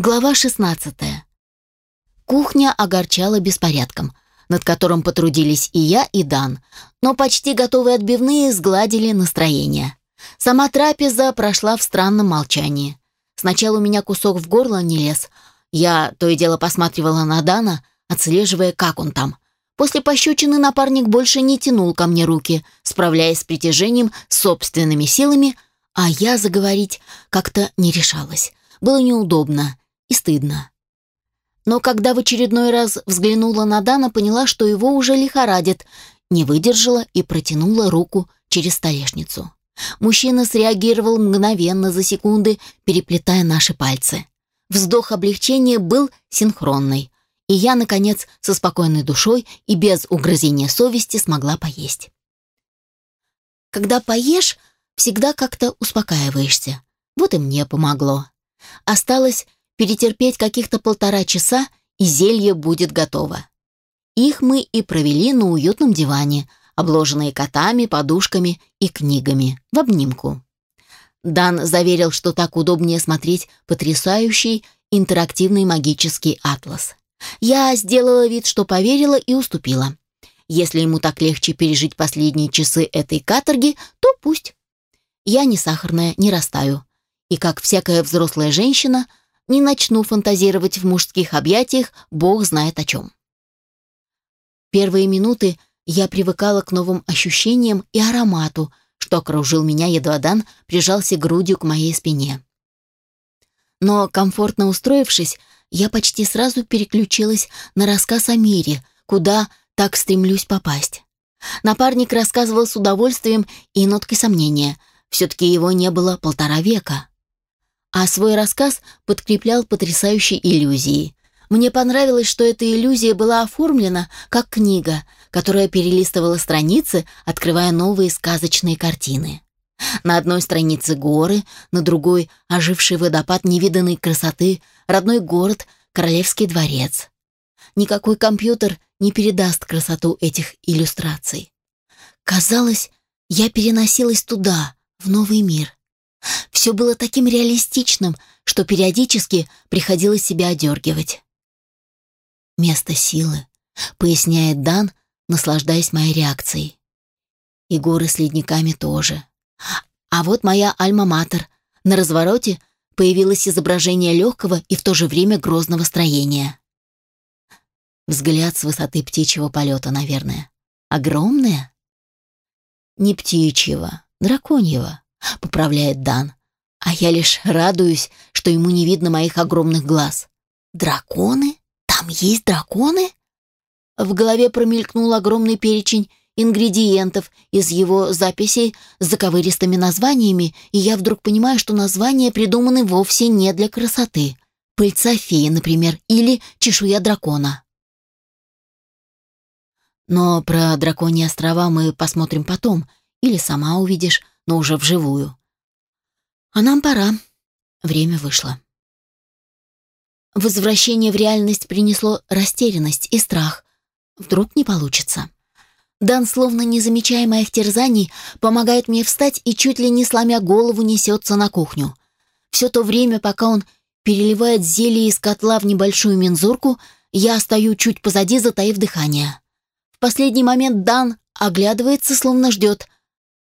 Глава 16. Кухня огорчала беспорядком, над которым потрудились и я, и Дан, но почти готовые отбивные сгладили настроение. Сама трапеза прошла в странном молчании. Сначала у меня кусок в горло не лез. Я то и дело посматривала на Дана, отслеживая, как он там. После пощечины напарник больше не тянул ко мне руки, справляясь с притяжением собственными силами, а я заговорить как-то не решалась. Было неудобно и стыдно. Но когда в очередной раз взглянула на Дана, поняла, что его уже лихорадит, не выдержала и протянула руку через столешницу. Мужчина среагировал мгновенно за секунды, переплетая наши пальцы. Вздох облегчения был синхронный, и я, наконец, со спокойной душой и без угрызения совести смогла поесть. Когда поешь, всегда как-то успокаиваешься. Вот и мне помогло. Осталось перетерпеть каких-то полтора часа, и зелье будет готово. Их мы и провели на уютном диване, обложенные котами, подушками и книгами, в обнимку. Дан заверил, что так удобнее смотреть потрясающий интерактивный магический атлас. Я сделала вид, что поверила и уступила. Если ему так легче пережить последние часы этой каторги, то пусть. Я не сахарная, не растаю и, как всякая взрослая женщина, не начну фантазировать в мужских объятиях, бог знает о чем. Первые минуты я привыкала к новым ощущениям и аромату, что окружил меня, едва Дан прижался грудью к моей спине. Но, комфортно устроившись, я почти сразу переключилась на рассказ о мире, куда так стремлюсь попасть. Напарник рассказывал с удовольствием и ноткой сомнения. Все-таки его не было полтора века а свой рассказ подкреплял потрясающей иллюзией. Мне понравилось, что эта иллюзия была оформлена как книга, которая перелистывала страницы, открывая новые сказочные картины. На одной странице горы, на другой — оживший водопад невиданной красоты, родной город, королевский дворец. Никакой компьютер не передаст красоту этих иллюстраций. Казалось, я переносилась туда, в новый мир. Все было таким реалистичным, что периодически приходилось себя одергивать. «Место силы», — поясняет Дан, наслаждаясь моей реакцией. «И горы с ледниками тоже. А вот моя альма-матер. На развороте появилось изображение легкого и в то же время грозного строения. Взгляд с высоты птичьего полета, наверное. Огромное? Не птичьего, драконьего. — поправляет Дан. А я лишь радуюсь, что ему не видно моих огромных глаз. «Драконы? Там есть драконы?» В голове промелькнул огромный перечень ингредиентов из его записей с заковыристыми названиями, и я вдруг понимаю, что названия придуманы вовсе не для красоты. Пыльца феи, например, или чешуя дракона. Но про драконьи острова мы посмотрим потом, или сама увидишь, но уже вживую. А нам пора. Время вышло. Возвращение в реальность принесло растерянность и страх. Вдруг не получится. Дан, словно не замечая моих терзаний, помогает мне встать и чуть ли не сломя голову несется на кухню. Все то время, пока он переливает зелье из котла в небольшую мензурку, я стою чуть позади, затаив дыхание. В последний момент Дан оглядывается, словно ждет,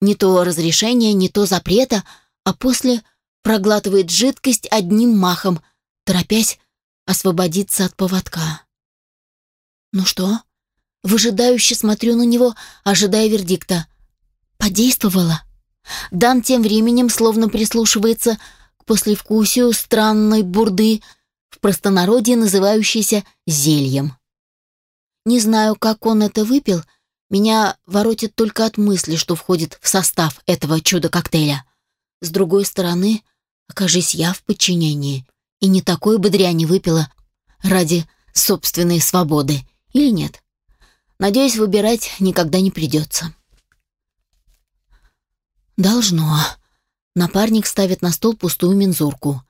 не то разрешения, не то запрета, а после проглатывает жидкость одним махом, торопясь освободиться от поводка. «Ну что?» Выжидающе смотрю на него, ожидая вердикта. «Подействовала?» Дан тем временем словно прислушивается к послевкусию странной бурды, в простонародье называющейся зельем. Не знаю, как он это выпил, — меня воротит только от мысли, что входит в состав этого чудо-коктейля. С другой стороны, окажись я в подчинении, и не такой бы дряни выпила ради собственной свободы, или нет. Надеюсь, выбирать никогда не придется. Должно. Напарник ставит на стол пустую мензурку.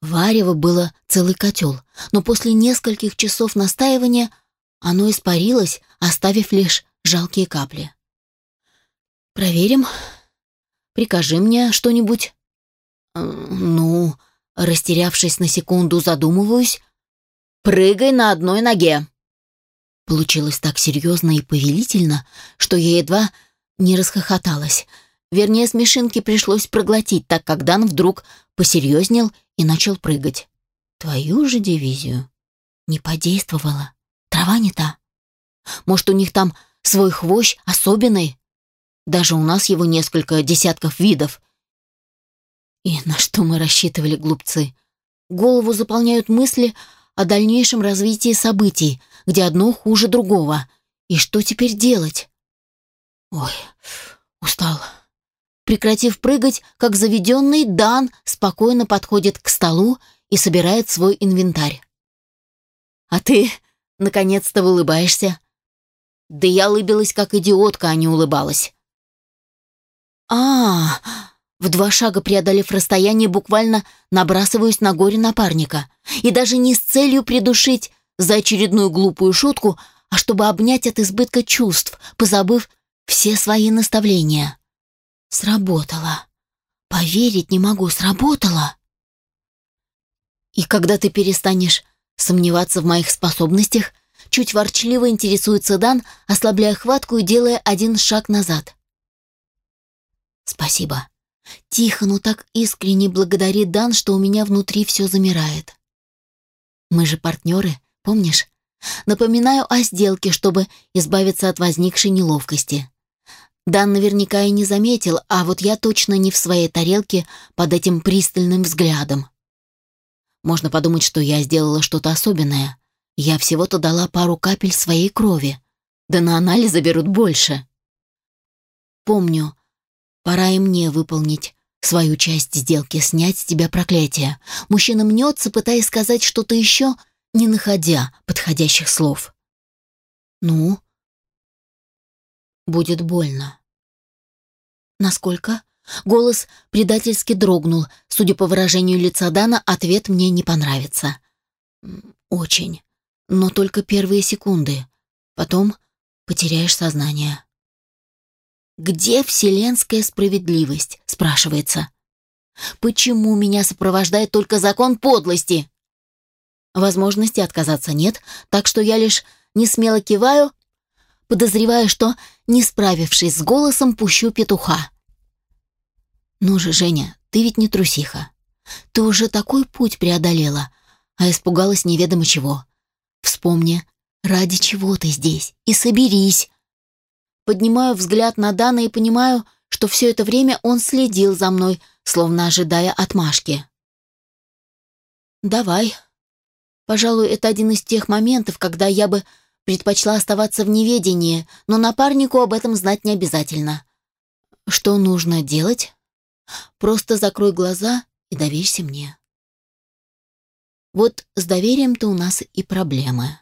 Варево было целый котел, но после нескольких часов настаивания – оно испарилось, оставив лишь жалкие капли. «Проверим. Прикажи мне что-нибудь». «Ну...» Растерявшись на секунду, задумываюсь. «Прыгай на одной ноге!» Получилось так серьезно и повелительно, что я едва не расхохоталась. Вернее, смешинки пришлось проглотить, так как Дан вдруг посерьезнел и начал прыгать. Твою же дивизию. Не подействовала. Трава не та. Может, у них там свой хвощ особенный? Даже у нас его несколько десятков видов. И на что мы рассчитывали, глупцы? Голову заполняют мысли о дальнейшем развитии событий, где одно хуже другого. И что теперь делать? Ой, устал. Прекратив прыгать, как заведенный, Дан спокойно подходит к столу и собирает свой инвентарь. «А ты, наконец-то, улыбаешься?» «Да я улыбилась, как идиотка, а не улыбалась». «А, в два шага преодолев расстояние, буквально набрасываюсь на горе напарника. И даже не с целью придушить за очередную глупую шутку, а чтобы обнять от избытка чувств, позабыв все свои наставления. Сработало. Поверить не могу, сработало. И когда ты перестанешь сомневаться в моих способностях, чуть ворчливо интересуется Дан, ослабляя хватку и делая один шаг назад. Спасибо. Тихо, но так искренне благодарит Дан, что у меня внутри все замирает. Мы же партнеры, помнишь? Напоминаю о сделке, чтобы избавиться от возникшей неловкости. Дан наверняка и не заметил, а вот я точно не в своей тарелке под этим пристальным взглядом. Можно подумать, что я сделала что-то особенное. Я всего-то дала пару капель своей крови. Да на анализы берут больше. Помню, пора и мне выполнить свою часть сделки, снять с тебя проклятие. Мужчина мнется, пытаясь сказать что-то еще, не находя подходящих слов. «Ну?» будет больно. Насколько? Голос предательски дрогнул. Судя по выражению лица Дана, ответ мне не понравится. Очень. Но только первые секунды. Потом потеряешь сознание. «Где вселенская справедливость?» — спрашивается. «Почему меня сопровождает только закон подлости?» Возможности отказаться нет, так что я лишь не смело киваю, подозревая, что, не справившись с голосом, пущу петуха. «Ну же, Женя, ты ведь не трусиха. Ты уже такой путь преодолела, а испугалась неведомо чего. Вспомни, ради чего ты здесь, и соберись». Поднимаю взгляд на Дана и понимаю, что все это время он следил за мной, словно ожидая отмашки. «Давай. Пожалуй, это один из тех моментов, когда я бы Предпочла оставаться в неведении, но напарнику об этом знать не обязательно. Что нужно делать? Просто закрой глаза и доверься мне. Вот с доверием-то у нас и проблемы.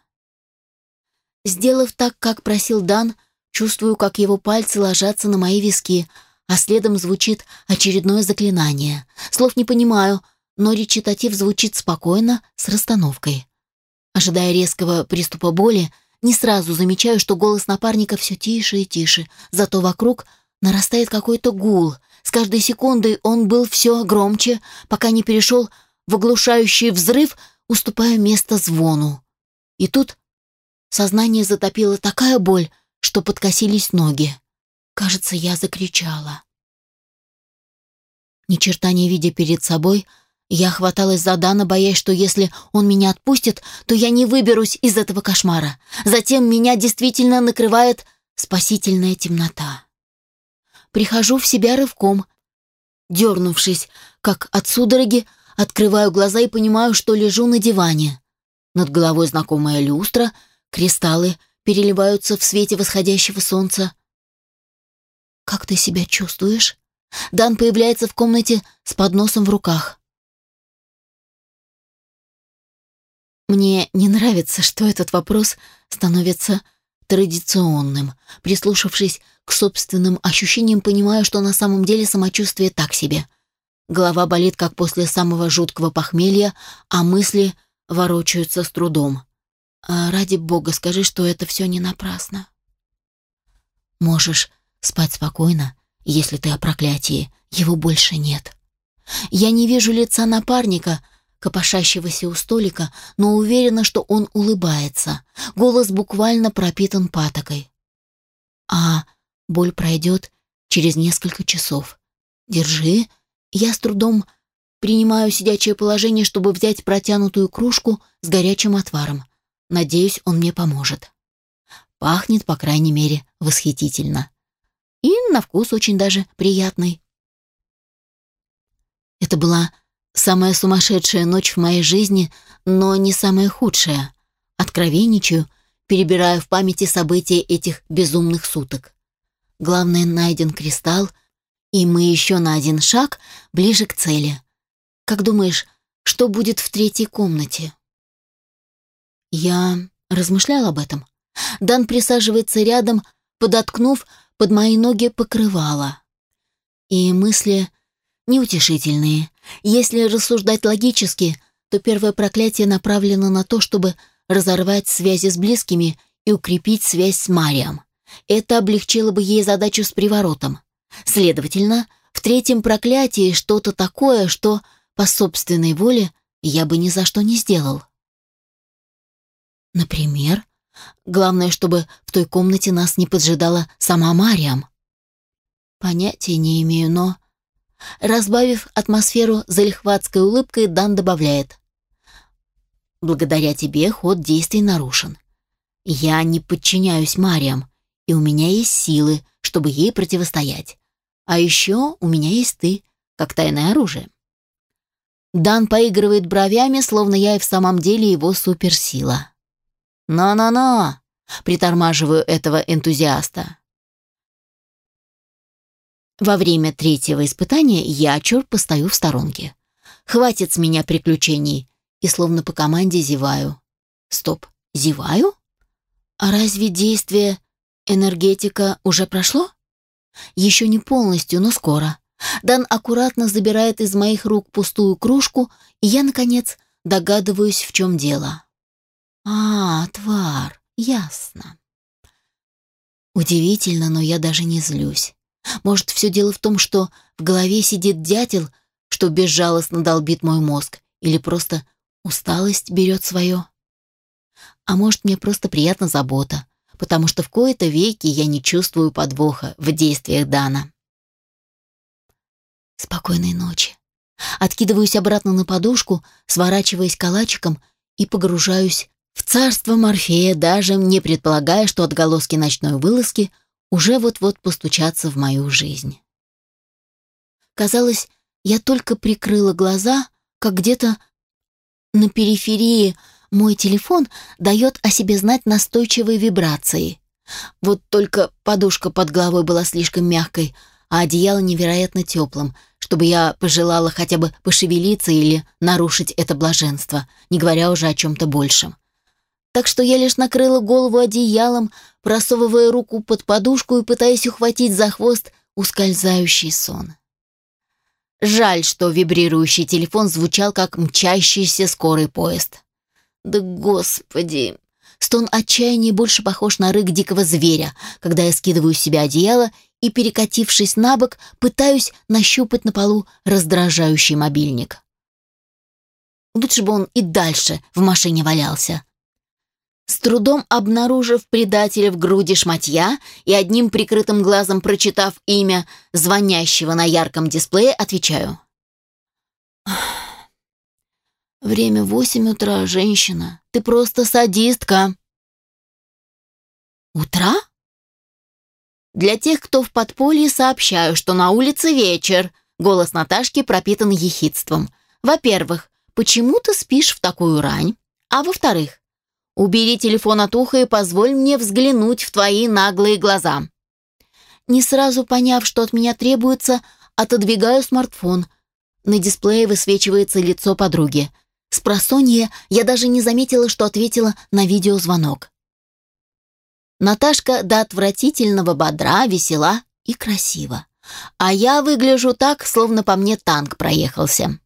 Сделав так, как просил Дан, чувствую, как его пальцы ложатся на мои виски, а следом звучит очередное заклинание. Слов не понимаю, но речитатив звучит спокойно, с расстановкой. Ожидая резкого приступа боли, не сразу замечаю, что голос напарника все тише и тише, зато вокруг нарастает какой-то гул. С каждой секундой он был все громче, пока не перешел в оглушающий взрыв, уступая место звону. И тут сознание затопило такая боль, что подкосились ноги. Кажется, я закричала. Ни черта не видя перед собой, я хваталась за Дана, боясь, что если он меня отпустит, то я не выберусь из этого кошмара. Затем меня действительно накрывает спасительная темнота. Прихожу в себя рывком. Дернувшись, как от судороги, открываю глаза и понимаю, что лежу на диване. Над головой знакомая люстра, кристаллы переливаются в свете восходящего солнца. «Как ты себя чувствуешь?» Дан появляется в комнате с подносом в руках. Мне не нравится, что этот вопрос становится традиционным. Прислушавшись к собственным ощущениям, понимаю, что на самом деле самочувствие так себе. Голова болит, как после самого жуткого похмелья, а мысли ворочаются с трудом. А ради бога, скажи, что это все не напрасно. Можешь спать спокойно, если ты о проклятии. Его больше нет. Я не вижу лица напарника, копошащегося у столика, но уверена, что он улыбается. Голос буквально пропитан патокой. А боль пройдет через несколько часов. Держи. Я с трудом принимаю сидячее положение, чтобы взять протянутую кружку с горячим отваром. Надеюсь, он мне поможет. Пахнет, по крайней мере, восхитительно. И на вкус очень даже приятный. Это была самая сумасшедшая ночь в моей жизни, но не самая худшая. Откровенничаю, перебирая в памяти события этих безумных суток. Главное, найден кристалл, и мы еще на один шаг ближе к цели. Как думаешь, что будет в третьей комнате? Я размышлял об этом. Дан присаживается рядом, подоткнув под мои ноги покрывало. И мысли неутешительные. Если рассуждать логически, то первое проклятие направлено на то, чтобы разорвать связи с близкими и укрепить связь с Марием. Это облегчило бы ей задачу с приворотом. Следовательно, в третьем проклятии что-то такое, что по собственной воле я бы ни за что не сделал. Например, главное, чтобы в той комнате нас не поджидала сама Мариам. Понятия не имею, но... Разбавив атмосферу залихватской улыбкой, Дан добавляет. «Благодаря тебе ход действий нарушен. Я не подчиняюсь Мариам, и у меня есть силы, чтобы ей противостоять. А еще у меня есть ты, как тайное оружие». Дан поигрывает бровями, словно я и в самом деле его суперсила. «Но-но-но!» — притормаживаю этого энтузиаста. Во время третьего испытания я, черт, постою в сторонке. Хватит с меня приключений. И словно по команде зеваю. Стоп, зеваю? А разве действие энергетика уже прошло? Еще не полностью, но скоро. Дан аккуратно забирает из моих рук пустую кружку, и я, наконец, догадываюсь, в чем дело. А, твар, ясно. Удивительно, но я даже не злюсь. Может, все дело в том, что в голове сидит дятел, что безжалостно долбит мой мозг, или просто усталость берет свое? А может, мне просто приятна забота, потому что в кои-то веки я не чувствую подвоха в действиях Дана. Спокойной ночи. Откидываюсь обратно на подушку, сворачиваясь калачиком и погружаюсь в царство Морфея, даже не предполагая, что отголоски ночной вылазки — уже вот-вот постучаться в мою жизнь. Казалось, я только прикрыла глаза, как где-то на периферии мой телефон дает о себе знать настойчивые вибрации. Вот только подушка под головой была слишком мягкой, а одеяло невероятно теплым, чтобы я пожелала хотя бы пошевелиться или нарушить это блаженство, не говоря уже о чем-то большем так что я лишь накрыла голову одеялом, просовывая руку под подушку и пытаясь ухватить за хвост ускользающий сон. Жаль, что вибрирующий телефон звучал как мчащийся скорый поезд. Да господи! Стон отчаяния больше похож на рык дикого зверя, когда я скидываю с себя одеяло и, перекатившись на бок, пытаюсь нащупать на полу раздражающий мобильник. Лучше бы он и дальше в машине валялся. С трудом обнаружив предателя в груди шматья и одним прикрытым глазом прочитав имя звонящего на ярком дисплее, отвечаю. «Время восемь утра, женщина. Ты просто садистка». «Утра?» «Для тех, кто в подполье, сообщаю, что на улице вечер», Голос Наташки пропитан ехидством. «Во-первых, почему ты спишь в такую рань? А во-вторых, Убери телефон от уха и позволь мне взглянуть в твои наглые глаза. Не сразу поняв, что от меня требуется, отодвигаю смартфон. На дисплее высвечивается лицо подруги. С просонья я даже не заметила, что ответила на видеозвонок. Наташка до отвратительного бодра, весела и красива. А я выгляжу так, словно по мне танк проехался.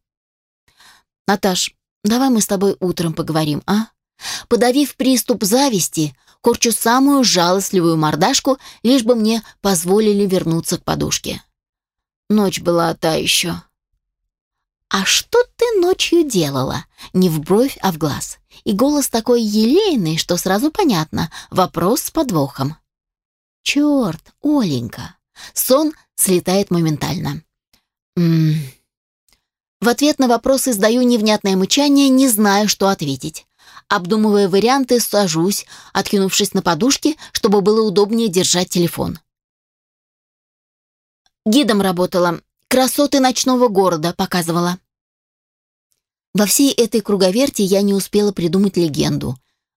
«Наташ, давай мы с тобой утром поговорим, а?» Подавив приступ зависти, корчу самую жалостливую мордашку, лишь бы мне позволили вернуться к подушке. Ночь была та еще. «А что ты ночью делала?» Не в бровь, а в глаз. И голос такой елейный, что сразу понятно. Вопрос с подвохом. «Черт, Оленька!» Сон слетает моментально. «Ммм...» В ответ на вопрос издаю невнятное мычание, не знаю, что ответить. Обдумывая варианты, сажусь, откинувшись на подушке, чтобы было удобнее держать телефон. Гидом работала, красоты ночного города показывала. Во всей этой круговерти я не успела придумать легенду.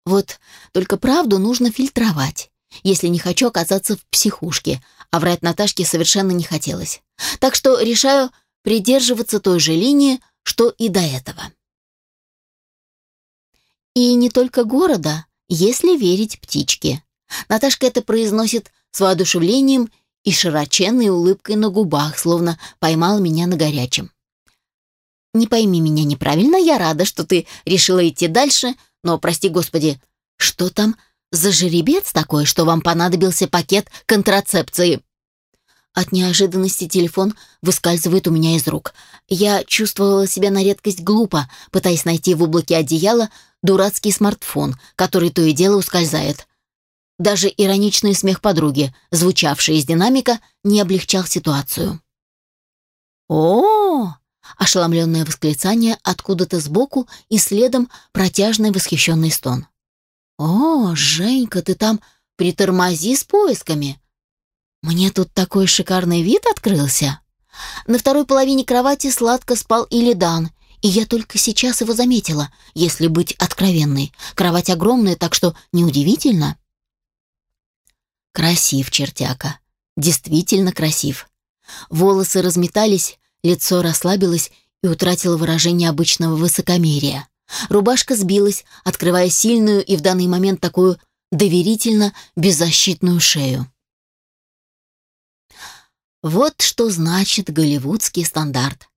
Вот только правду нужно фильтровать, если не хочу оказаться в психушке, а врать Наташке совершенно не хотелось. Так что решаю придерживаться той же линии, что и до этого. И не только города, если верить птичке. Наташка это произносит с воодушевлением и широченной улыбкой на губах, словно поймал меня на горячем. Не пойми меня неправильно, я рада, что ты решила идти дальше, но, прости господи, что там за жеребец такой, что вам понадобился пакет контрацепции?» От неожиданности телефон выскальзывает у меня из рук. Я чувствовала себя на редкость глупо, пытаясь найти в облаке одеяла дурацкий смартфон, который то и дело ускользает. Даже ироничный смех подруги, звучавший из динамика, не облегчал ситуацию. «О, Ошеломленное восклицание откуда-то сбоку и следом протяжный восхищенный стон. «О, Женька, ты там притормози с поисками!» «Мне тут такой шикарный вид открылся!» На второй половине кровати сладко спал Илидан, и я только сейчас его заметила, если быть откровенной. Кровать огромная, так что неудивительно. Красив, чертяка. Действительно красив. Волосы разметались, Лицо расслабилось и утратило выражение обычного высокомерия. Рубашка сбилась, открывая сильную и в данный момент такую доверительно беззащитную шею. Вот что значит голливудский стандарт.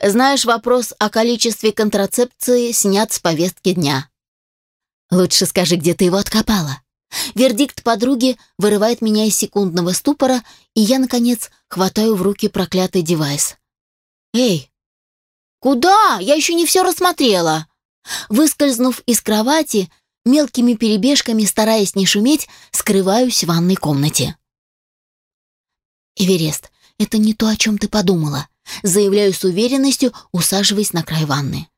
Знаешь, вопрос о количестве контрацепции снят с повестки дня. Лучше скажи, где ты его откопала. Вердикт подруги вырывает меня из секундного ступора, и я, наконец, хватаю в руки проклятый девайс. «Эй, куда? Я еще не все рассмотрела!» Выскользнув из кровати, мелкими перебежками, стараясь не шуметь, скрываюсь в ванной комнате. «Эверест, это не то, о чем ты подумала», заявляю с уверенностью, усаживаясь на край ванны.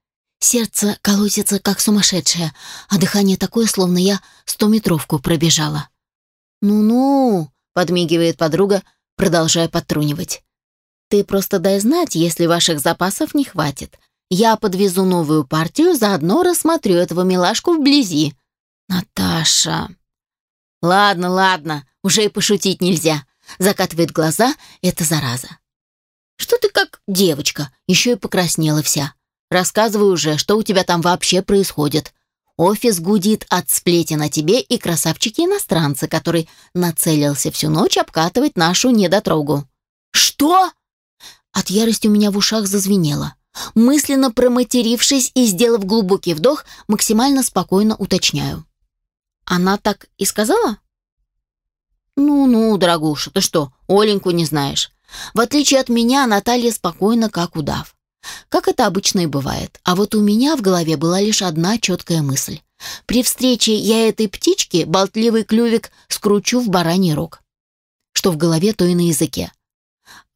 Сердце колотится, как сумасшедшее, а дыхание такое, словно я стометровку пробежала. «Ну-ну», — подмигивает подруга, продолжая подтрунивать. Ты просто дай знать, если ваших запасов не хватит. Я подвезу новую партию, заодно рассмотрю этого милашку вблизи. Наташа. Ладно, ладно, уже и пошутить нельзя. Закатывает глаза эта зараза. Что ты как девочка, еще и покраснела вся. Рассказывай уже, что у тебя там вообще происходит. Офис гудит от сплетен о тебе и красавчики-иностранцы, который нацелился всю ночь обкатывать нашу недотрогу. «Что?» От ярости у меня в ушах зазвенело. Мысленно проматерившись и сделав глубокий вдох, максимально спокойно уточняю. Она так и сказала? «Ну-ну, дорогуша, ты что, Оленьку не знаешь? В отличие от меня, Наталья спокойна, как удав. Как это обычно и бывает. А вот у меня в голове была лишь одна четкая мысль. При встрече я этой птички болтливый клювик скручу в бараний рог. Что в голове, то и на языке.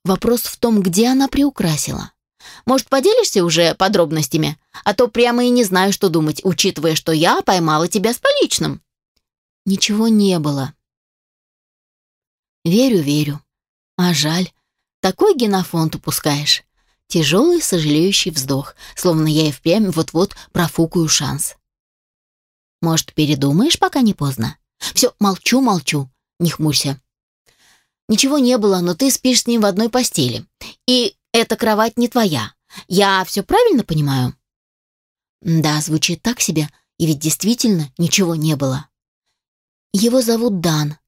Вопрос в том, где она приукрасила. Может, поделишься уже подробностями? А то прямо и не знаю, что думать, учитывая, что я поймала тебя с поличным. Ничего не было. Верю, верю. А жаль. Такой генофонд упускаешь. Тяжелый, сожалеющий вздох, словно я и впрямь вот-вот профукаю шанс. Может, передумаешь, пока не поздно? Все, молчу, молчу. Не хмурься. Ничего не было, но ты спишь с ним в одной постели. И эта кровать не твоя. Я все правильно понимаю?» «Да, звучит так себе, и ведь действительно ничего не было». «Его зовут Дан.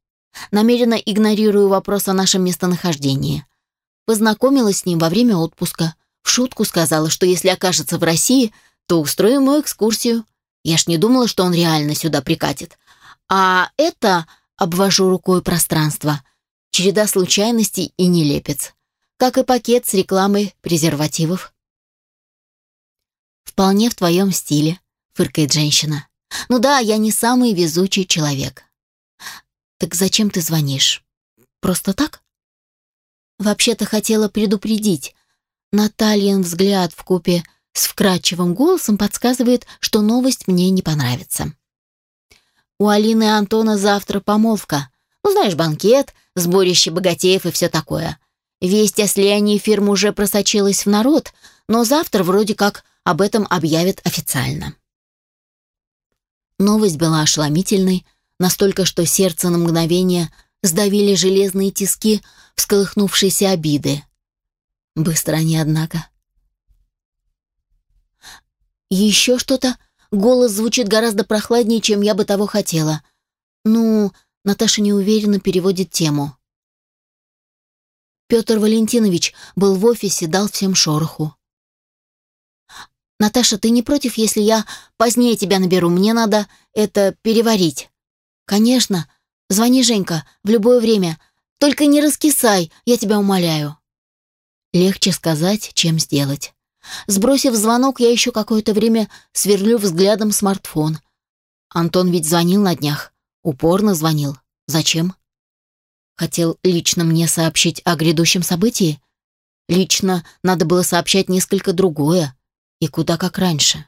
Намеренно игнорирую вопрос о нашем местонахождении. Познакомилась с ним во время отпуска. В шутку сказала, что если окажется в России, то устрою ему экскурсию. Я ж не думала, что он реально сюда прикатит. А это, обвожу рукой пространство, череда случайностей и нелепец, как и пакет с рекламой презервативов. «Вполне в твоем стиле», — фыркает женщина. «Ну да, я не самый везучий человек». «Так зачем ты звонишь? Просто так?» «Вообще-то хотела предупредить. Натальин взгляд в купе с вкрадчивым голосом подсказывает, что новость мне не понравится. У Алины и Антона завтра помолвка. Ну, знаешь, банкет, сборище богатеев и все такое. Весть о слиянии фирм уже просочилась в народ, но завтра вроде как об этом объявят официально. Новость была ошеломительной, настолько, что сердце на мгновение сдавили железные тиски всколыхнувшейся обиды. Быстро они, однако. Еще что-то? Голос звучит гораздо прохладнее, чем я бы того хотела. Ну, Наташа неуверенно переводит тему. Петр Валентинович был в офисе, дал всем шороху. «Наташа, ты не против, если я позднее тебя наберу? Мне надо это переварить». «Конечно. Звони, Женька, в любое время. Только не раскисай, я тебя умоляю». Легче сказать, чем сделать. Сбросив звонок, я еще какое-то время сверлю взглядом смартфон. Антон ведь звонил на днях. Упорно звонил. Зачем? Хотел лично мне сообщить о грядущем событии? Лично надо было сообщать несколько другое. И куда как раньше.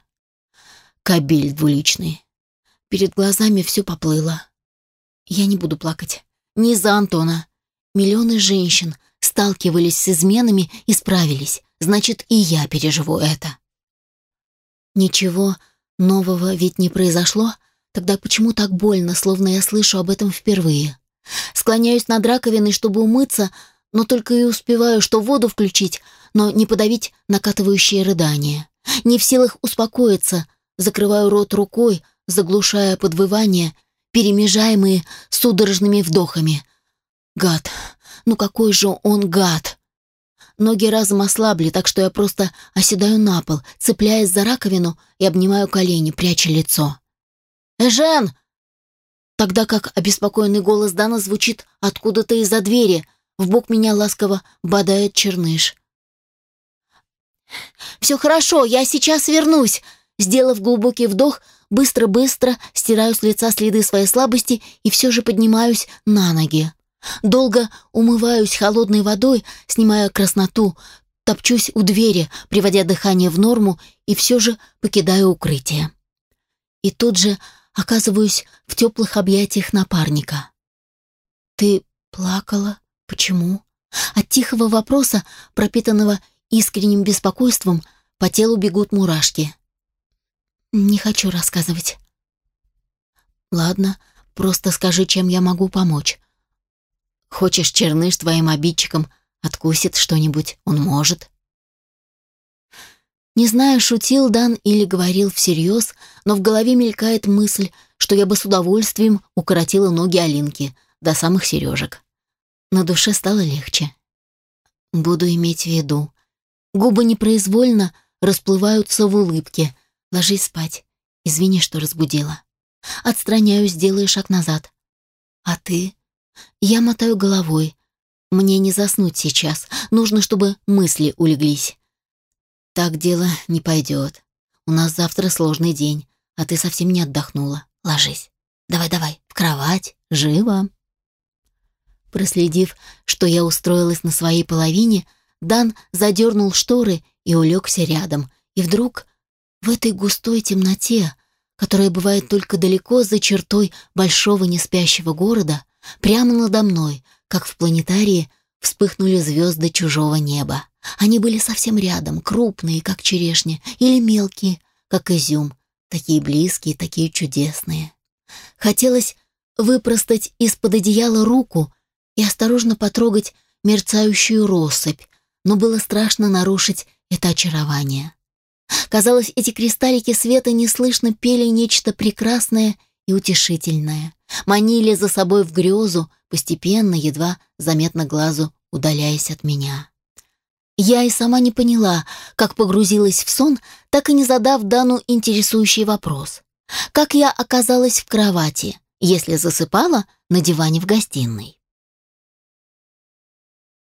Кабель двуличный. Перед глазами все поплыло. Я не буду плакать. Не за Антона. Миллионы женщин сталкивались с изменами и справились. Значит, и я переживу это. Ничего нового ведь не произошло. Тогда почему так больно, словно я слышу об этом впервые? Склоняюсь над раковиной, чтобы умыться, но только и успеваю, что воду включить, но не подавить накатывающее рыдание. Не в силах успокоиться, закрываю рот рукой, заглушая подвывания, перемежаемые судорожными вдохами. Гад, ну какой же он гад! Ноги разом ослабли, так что я просто оседаю на пол, цепляясь за раковину и обнимаю колени, пряча лицо. «Эжен!» тогда как обеспокоенный голос Дана звучит откуда-то из-за двери. В бок меня ласково бодает черныш. «Все хорошо, я сейчас вернусь!» Сделав глубокий вдох, быстро-быстро стираю с лица следы своей слабости и все же поднимаюсь на ноги. Долго умываюсь холодной водой, снимая красноту, топчусь у двери, приводя дыхание в норму и все же покидаю укрытие. И тут же оказываюсь в теплых объятиях напарника. «Ты плакала? Почему?» От тихого вопроса, пропитанного искренним беспокойством, по телу бегут мурашки. «Не хочу рассказывать». «Ладно, просто скажи, чем я могу помочь. Хочешь, черныш твоим обидчикам откусит что-нибудь, он может». Не знаю, шутил Дан или говорил всерьез, но в голове мелькает мысль, что я бы с удовольствием укоротила ноги Алинки до самых сережек. На душе стало легче. Буду иметь в виду. Губы непроизвольно расплываются в улыбке. Ложись спать. Извини, что разбудила. Отстраняюсь, делаю шаг назад. А ты? Я мотаю головой. Мне не заснуть сейчас. Нужно, чтобы мысли улеглись. Так дело не пойдет. У нас завтра сложный день, а ты совсем не отдохнула. Ложись. Давай-давай, в кровать, живо. Проследив, что я устроилась на своей половине, Дан задернул шторы и улегся рядом. И вдруг в этой густой темноте, которая бывает только далеко за чертой большого неспящего города, прямо надо мной, как в планетарии, вспыхнули звезды чужого неба. Они были совсем рядом, крупные, как черешня, или мелкие, как изюм, такие близкие, такие чудесные. Хотелось выпростать из-под одеяла руку и осторожно потрогать мерцающую россыпь, но было страшно нарушить это очарование. Казалось, эти кристаллики света неслышно пели нечто прекрасное и утешительное, манили за собой в грезу, постепенно, едва заметно глазу удаляясь от меня. Я и сама не поняла, как погрузилась в сон, так и не задав Дану интересующий вопрос. Как я оказалась в кровати, если засыпала на диване в гостиной?